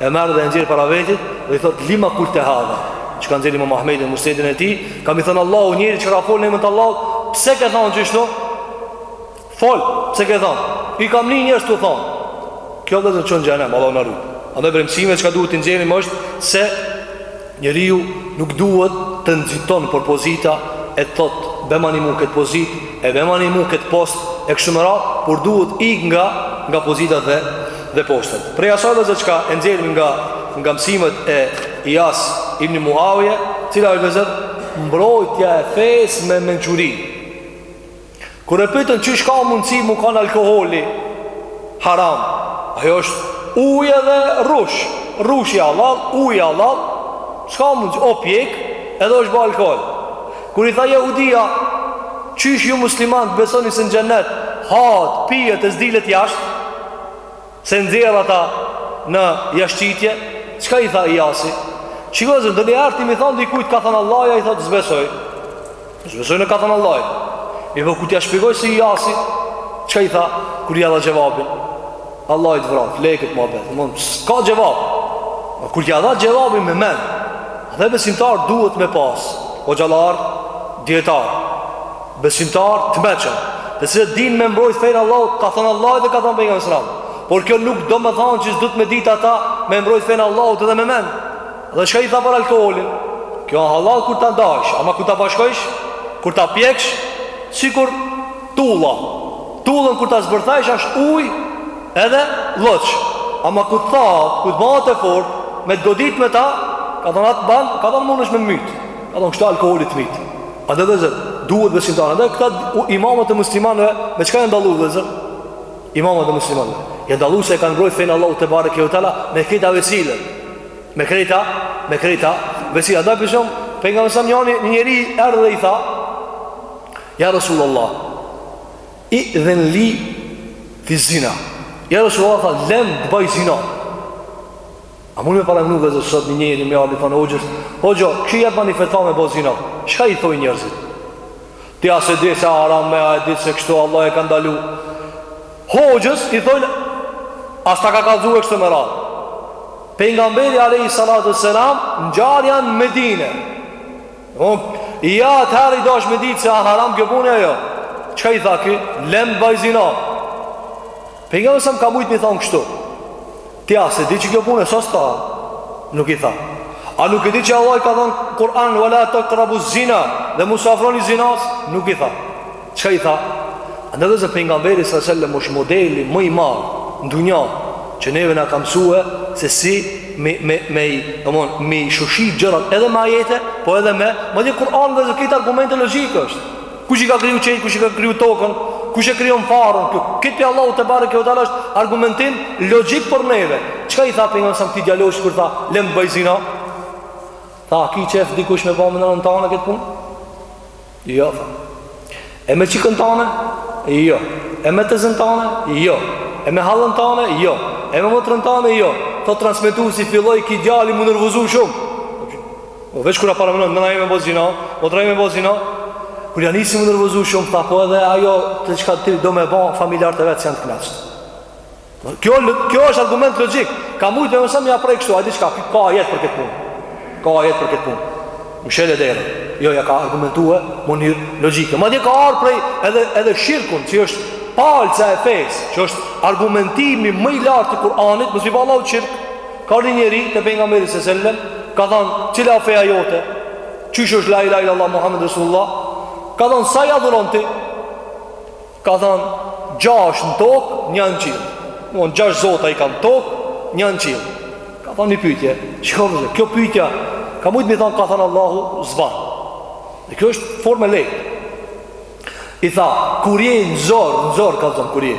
e merr dhe e nxjerr para vetit, dhe i thotë, lima kulte hadha, që ka nxjerr imam Ahmedi n'Musnedin e tij, ka me i thonë Allahu njeriut që ka folë në emën të Allahut, pse ke thonë qishtu, Fol, pse ke thon? I kam ni njerëzit tu thon. Kjo vllezër çon n'xhehenem, Allahu na rujt. Andaj prej mësimeve çka duhet të nxjerrim është se njeriu nuk duhet të nxiton për pozita e thot bemani mu këtë pozit e bemani mu këtë post e kështu me radhë, por duhet ik nga nga pozita dhe dhe postet. Prej asaj vllezër çka e nxjerrim nga nga mësimet e Ias ibn Muawije, cila është vllezër mbrojtja e fesë me mençuri. Kur e pyetën çysh ka mundësi mu kanë alkoholi haram, ajo është ujë dhe rrush, rrushi hallall, uji hallall, çka mundësi, o pjek, edhe është bë alkohol. Kur i tha jehudia, çysh ju muslimant besoni se në xhennet hahet, pihet e s'dilet jashtë, S'e nxjerr ata në jashtëqitje, çka i tha Ijasi? Shiko se ndonjë herë ti me i thon dikujt ka thënë Allahu, ai thotë s'besoj. S'besoj në ka thënë Allahu. Mirëpo kur t'ja shpjegoj si Ijasi, çka i tha kur ia dha xhevabin? Allahi të vraftë, le ket muhabet, ka xhevab. Po kur ia dha xhevabin me mend, andaj besimtari duhet me pas hoxhallarë, dijetarë. Besimtarë të meçëm, të cilët dinë me mbrojtë fejnë e Allahut, ka thënë Allahu dhe ka thënë pejgamberi a.s.. Por kjo nuk do me thanë që s'duhet me ditë ata me mbrojtë fejnë e Allahut edhe me men. Dhe çka i tha për alkoholin? Kjo a hallall kur ta ndajsh, ama kur ta bashkojsh, kur ta pjeksh, sikur tulla. Tullën kur ta zbërthajsh ashtë uj edhe lloç. Ama kur të tha, kur të bahet e fortë, me të godit me ta, ka thënë atë banë, ka thënë mundesh me mytë. Ka thënë kështu alkooli të myt. Andaj vëllezër duhet besimtarë. Andaj këta imamët e muslimanëve me çka janë dalluar vëllezër? Imamët e muslimanëve. Janë dalluar se kanë mbrojtur fenë e Allahut tebareke ve teala me këta vesile. Me këta, me këta vesile. Andaj për shemb, pejgamberi a.s., një njeri erdhi dhe i tha: "Ja Rasulullah, idhen li fi zina." Ja Rasulullah, lem të bëj zina. A mund me paramendu vëllezër sot një njeri me ardh i thonë hoxhës Hoxhë, kështu jepma një fetva me bo zina Çka i thojnë njerëzit? Ti a s'e di se haram me a e di se kështu Allahu e ka ndalu Hoxhës i thojnë Asë ta ka ka dhu e kështu me ra Pejgamberi alejhi salatu selam Ngjarja në Medine Atëherë u dashtë me ditë se a haram kjo punë a jo Çka i tha ki? Lem baj zina Pejgamberi a.s. ka mujtë me i thonë kështu Ti a s'e di që kjo punë e sas ta Nuk i tha A nuk e di që Allahu ka thënë n'Kur'an Ve la tekrabu zina Dhe mos iu afroni zinasë Nuk i tha Çka i tha Andaj vëllezër pejgamberi a.s. është modeli më i madh Në dunja Që neve na ka msue Se si me, me, me, me, me, me shoshit gjërat edhe me ajete Po edhe me Madje Kur'ani vëllezër krejt argumente logjike është Kush i ka kriju qiejt, kush i ka kriju tokën, kush e krijon farën, kjo këtë për Allahu tebareke ve teala është argumentim logjik për neve. Çka i tha pejgamberi a.s. këtij djaloshi kur tha, lem të bëj zina? Tha, ki qef dikush me ba me nanën tane këtë punë? Jo, tha. E me çikën tane? Jo. E me tezen tane? Jo. E me hallën tane? Jo. E me motrën tane? Jo. Thotë transmetusi filloi ki djali m'u nervozu shumë. Veç kur e paramenon, me nanën me bo zina, motrën me bo zina, kur ja nisi m'u nervozu shumë, tha po edhe ajo te çka ti do me ba, familjarët e vet s'janë të knaqët. Kjo, kjo është argument logjik, ka mujtë pejgamberi a.s. me ja pre kështu, a di çka, ka ajet për këtë punë, ka ajet për këtë punë. Mshele derën, jo, ja ka argumentu në mënyrë logjike. Madje ka arë prej edhe, edhe shirkun, që është palca e fesë, që është argumentimi më i lartë i Kur'anit, mos i bëj Allahut shirk. Ka ardh një njeri te pejgamberi sallallahu alajhi wasallam, ka thënë, "Cila është feja jote? Qysh është la ilaha illallah Muhammed rasulullah?" Ka thënë, "Sa i adhuron ti?" Ka thënë, "Gjashtë në tokë, një në qiell." Domethënë gjashtë zota i ka në tokë, një në qiell. Ka thënë një pyetje, "Shikoni vëllezër, kjo pyetje ka mujt me i thënë ka thënë Allahu s'ban." Dhe kjo është formë e lehtë. I tha, "Kur je në zor, në zor ka thënë kur je."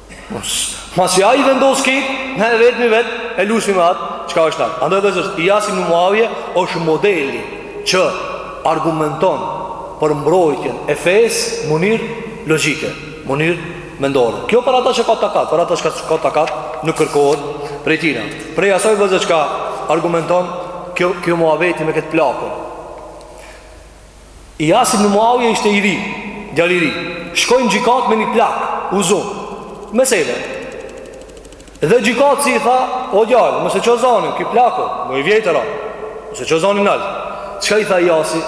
Masi ai vendos ky Ne e vetëmi vetë e lusmi me atë çka është nalt Andaj vëllezër Ijas ibn Muavije është modeli Që argumenton Për mbrojtjen e fesë në mënyrë logjike në mënyrë mendore Kjo për ata që ka takat Për ata që s'ka takat nuk kërkohet Prej tina Prej asaj vëllezër çka argumenton Kjo, kjo muhabeti me këtë plakun Iyas ibn Muawije ishte i ri, djalë i ri, shkoi në gjykatë me një plak, u zunë, mesele. Dhe gjykatësi i tha, o djalë, mos e ço zanin, ky plaku, më i vjetër o, mos e ço zanin nalt. Çka i tha Iyasi?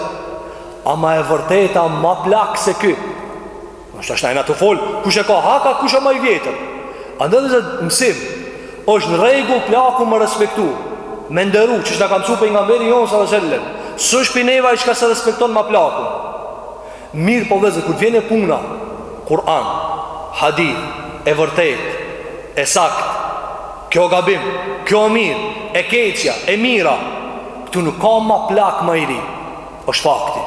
Ama e vërteta ma plak se ky. Në është është ajna të folë, kush e ka haka, kush â ma i vjetër. Andaj vëllezër mësim, është në rregull plaku me u respektu, me u nderu, çka na ka mësu pejgamberi jonë, sallallahu alejhi ve sellem, s'është prej neve ai çka s'e respekton ma plakun. Mirëpo vëllezër, kur vjen puna, Kur'an, Hadith, e vërtet, e saktë, kjo gabim, kjo mirë, e keqja, e mira, këtu nuk ka ma plak ma i ri. është fakti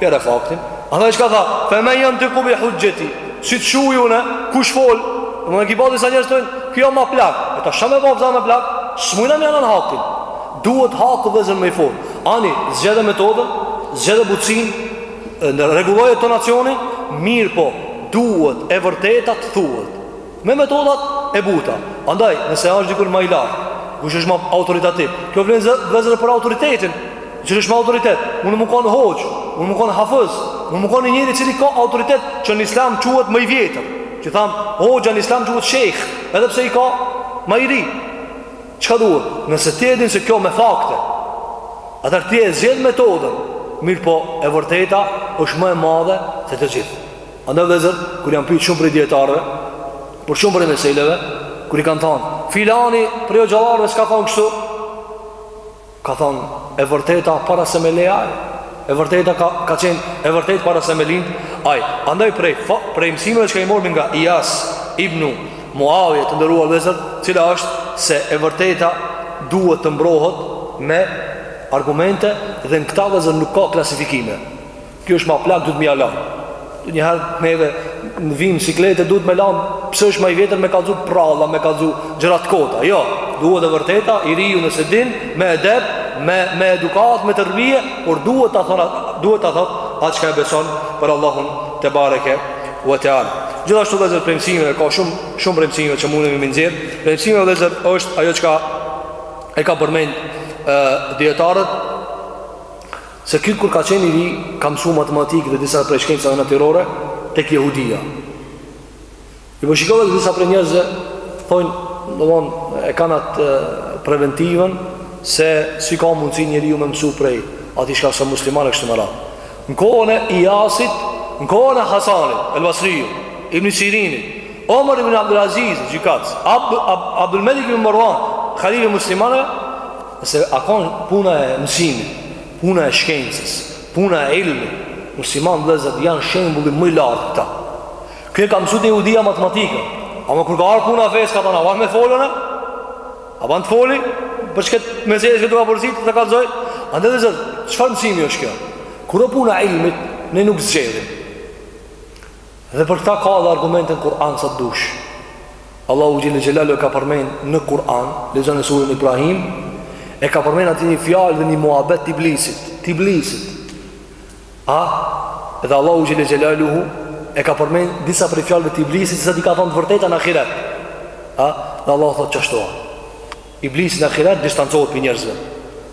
Bjere faktin Andaj çka tha Fe men jentiku bi huxhxheti Si të shuj unë Kush fol Domethënë ki pa disa njerëz thojnë ky ma plak E ta shame po pëzame plak S'mujna me ia thënë hakin Duhet haku vëllezër me u fol Ani zgjedhe metodën Zgjedhe butësinë rregulloje intonacionin Mirëpo Duhet e vërteta të thuhet Me metodat e buta. Andaj, nëse është dikush më i lartë, kush është më autoritativ? Kjo vlen vëllezër për autoritetin. Cili është me autoritet? Mun me kanë hoxhë, mun me kanë hafiz, mun me kanë njeri i cili ka autoritet që në Islam quhet më i vjetër. Që tham, hoxha në Islam quhet shejh, edhe pse i ka më i ri. Çka duhet? Nëse ti e din se kjo me fakte, atëherë ti e zgjedh metodën. Mirëpo, e vërteta është më e madhe se të gjithë. Andaj vëllezër, kur janë pyet shumë prej dijetarëve, për shumë prej meseleve, kur i kanë thënë, filani prej hoxhallarëve s'ka thënë kështu. Ka thënë, e vërteta para se me le ai, e vërteta ka ka qenë e vërtetë para se me lind ai, andaj prej fa, prej mësimeve që i morëm nga Ias ibn Muawiya të nderuar vëllezër, cila është se e vërteta duhet të mbrohet me argumente dhe në këta vëllezër nuk ka klasifikime Ky është ma plak, duhet me ja lanë. Dhe njëherë neve na vim n'siklet, duhet me lanë, pse është ma i vetër me kallzu pralla, me kallzu gjëra t'kota. Jo, duhet e vërteta, i riju nëse din, me edep, me, me edukat, me terbije, por duhet ta thonë, duhet ta thotë, atë çka e beson për Allahun tebareke ve teala. Gjithashtu vllezër prej mësimeve, ka shumë, shumë prej mësimeve që mundemi me i nxjerr, prej mësimeve vllezër është ajo çka e ka përmend e, dijetarët, Se ky kur ka qenë i ri, ka mësu matematikë dhe disa prej shkencave natyrore tek jehudia. I po shikove se disa prej njerëzve thonë, domthon e kanë atë preventivën se si ka mundësi njeriu më mësu prej atij çka s'a musliman e kështu me radhë. Në kohën e Ijasit, në kohën e Hasanit, El Basriut, Ibn Sirinit, Omar ibn Abdul Aziz, gjykatës, Ab, Ab, Abdul Malik ibn Marwan, halife muslimane, Nëse a kon puna e mësimit, puna e shkencës, puna e ilmit, musliman vëllezër janë shembulli më i lartë këta. Ky e ka mësu te jehudia matematikën, ama kur ka ardhur puna e fesë ka thënë, "A ban me fol?" A ban të foli? Për këtë mesazh që do ta porosit, ta kallzoj. Andaj vllezër, çfarë mësimi është kjo? Kur o puna e ilmit, ne nuk zgjedhim. Dhe për këta ka dhe argumente në Kur'an sa të dush. Allahu xhel-le xhelaluhu e ka përmen në Kur'an, lexone suren Ibrahim, e ka përmen aty një fjalë dhe një muhabet t'Iblisit, t'Iblisit. A? Dhe Allahu xhel-le xhelaluhu, e ka përmen disa prej fjalëve t'Iblisit, se i ka thonë të vërteta në ahiret. A? Dhe Allahu thotë qashtu a? Iblisi në ahiret distancohet prej njerëzve.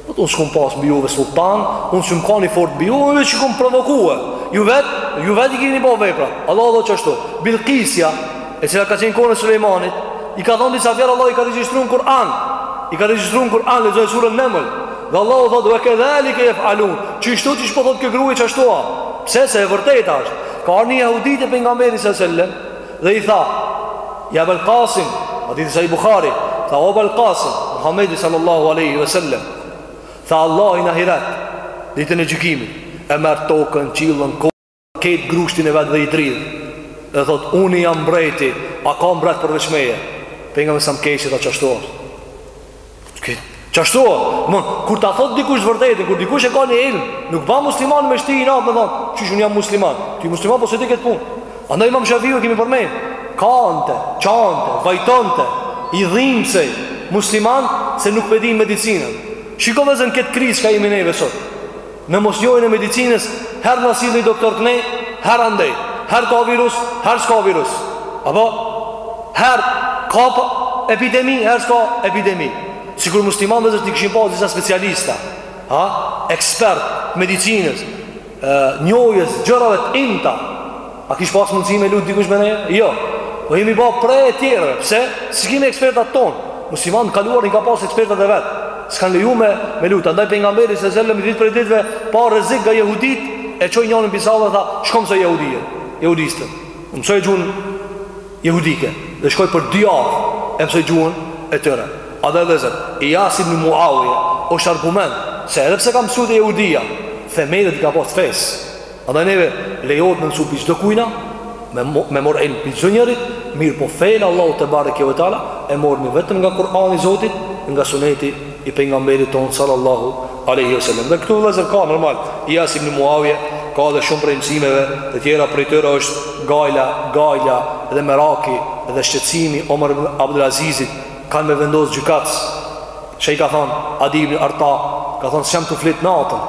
Thotë unë s'kum pas mbi juve, sulltan, unë s'jum kan i fort mbi juve, veç ju kum provokue. Ju vetë, ju vetë i kini ba veprat. Allahu thotë qashtu. Bilkisja, e cila ka qenë kohën e Sulejmanit, i ka thonë disa fjalë, Allah i ka regjistru n'Kur'an. I ka regjistru n'Kur'an, lexoje suren Neml. Dhe Allahu thotë ve kedhalike jef'alun. Qishtu qysh po thotë kjo grue qashtu a. Pse se e vërteta është. Ka ardh ni jehudi te pejgamberi selam, Dhe i tha, ja Ebel Kasim, hadithi Sahih Bukhari, tha o Ebel Kasim, Muhammedi sallallahu aleyhi ve sellem, tha Allahi n'ahiret, ditën e gjykimit, e merr tokën, qiellën, krejt grushtin e vet dhe i dridh, dhe thot, unë jam mbreti, a ka mbret përveç meje, pejgamberi selam qeshi, tha qashtu a. Qashtu, domethënë, kur ta thot dikush të vërtetën, kur dikush e ka një ilm, nuk ba musliman me shti inat, me thonë, qysh unë jam musliman, ti musliman, po s'e di këtë punë. Andaj imam Shafiu e kemi përmenë, kante, qante, vajtonte, i dhimsej muslimani se nuk po e din medicinën. Shiko vllezër këtë krizë çka jemi neve sot. Në mosnjohjen e medicinës, herë na sillin doktorët knej, herë andej. Herë ka virus, herë s'ka virus. Apo herë ka po, epidemi, herë s'ka epidemi. Sikur muslimanët vëllezër t'i kishin pas disa specialista, ha, ekspertë t'medicinës, njohjes gjërave të imta, A kish pas mundësi me lujt dikush me ne? Jo. Po jemi ba pre e tjerëve. Pse? S'i kemi ekspertat tonë. Muslimani n't'kaluarën i ka pas ekspertat e vet. S'kan leju me me lujt. Andaj pejgamberi sallallahu aleyhi ve sellem ni ditë prej ditëve pa rrezik nga jehudit e çoi njërin pi sahabëve dhe tha, "Shko mëso jehudie, jehudiste. Mësoje gjuhën jehudike." Dhe shkoi për dy javë e mësoi gjuhën e tyre. A dhe vëllezër, Ias ibn Muawije, është argument, se edhe pse ka mësu te jehudia, themelet i ka pas fesë. Andaj neve lejohet me mësu pi çdokujna, me, me morr ilm pi çdonjërit, mirëpo fenë e Allahut tebareke ve teala, e morrmi vetëm nga Kur'ani i Zotit, nga suneti i pejgamberit tonë sallallahu aleyhi ve sellem. Dhe këtu vëllezër ka normal, Ias ibn Muawije, ka edhe shumë prej mësimeve, të tjera prej tyre është gajla, gajla dhe meraki dhe shqetësimi i Omer bin Abdulazizit, kanë me vendosë gjykatës, që i ka thonë Adi bin Arta, ka thonë s'jam tu flejt natën,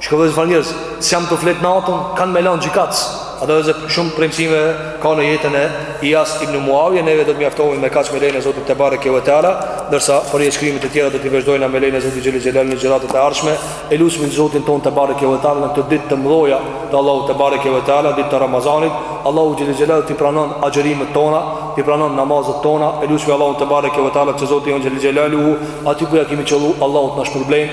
Shiko vëllezër çfarë njerëz, s'jam tu flejt natën, kanë me lanë gjykatës. Andaj vëllezër shumë prej mësimeve ka në jetën e Ias ibn Muawije, neve do të mjaftohemi me kaq me lejen e Zotit tebareke ve teala, ndërsa përshkrimet e tjera do t'i vazhdojna me lejen e Zotit xhel-le xhelaluhu n'ligjëratat e ardhshme, e lusmi Zotin tonë tebareke ve teala në kto ditë të mdhaja të Allahut tebareke ve teala, ditë të Ramazanit, Allahu xhel-le xhelaluhu t'i pranon agjërimet tona, t'i pranon namazët tona, e lusmi Allahun tebareke ve teala që Zoti yn xhel-le xhelaluhu, aty ku ja kemi qëllu, Allahu t'na shpërblen,